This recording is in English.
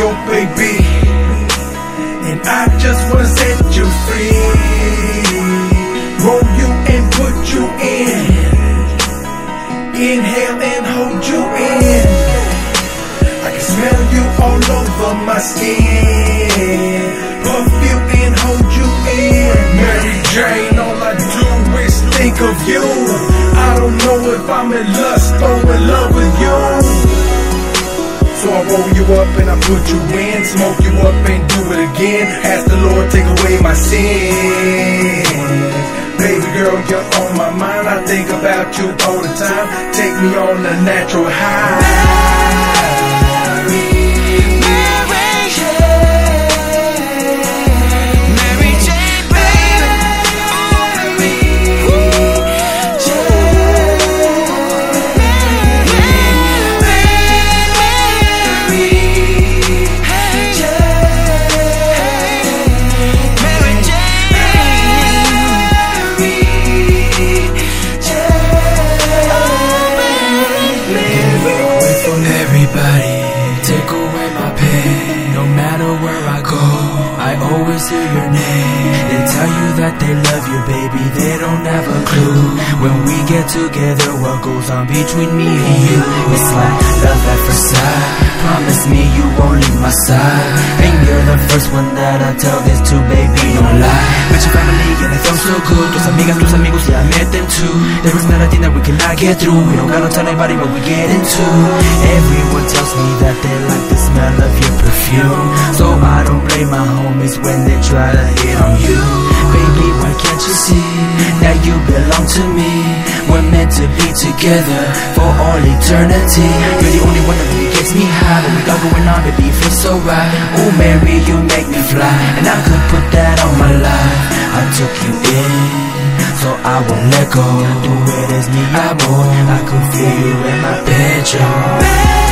your baby. And I just wanna set you free. Roll you and put you in. Inhale and hold you in. I can smell you all over my skin. Puff you and hold you in. Mary Jane, all I do is think of you. I don't know if I'm in lust put you in, smoke you up and do it again. Ask the Lord take away my sins. Baby girl, you're on my mind. I think about you all the time. Take me on a natural high. Always hear your name. They tell you that they love you, baby. They don't have a clue. When we get together, what goes on between me and you? It's like love at first sight. Promise me you won't leave my side. And you're the first one that I tell this to, baby. Don't lie. Met your family and it felt so good. Tus amigas, tus amigos, yeah, I met them too. There is not a thing that we cannot get through. We don't gotta tell anybody what we get into. Everyone tells me that they like the smell of your perfume. So I don't blame my homies when try to hit on you. Baby, why can't you see that you belong to me? We're meant to be together for all eternity. You're the only one that really gets me high. What we got going on, baby, it feels so right. Oh, Mary, you make me fly. And I could put that on my life. I took you in. So I won't let go. Tú eres mi amor. I could feel you in my bedroom.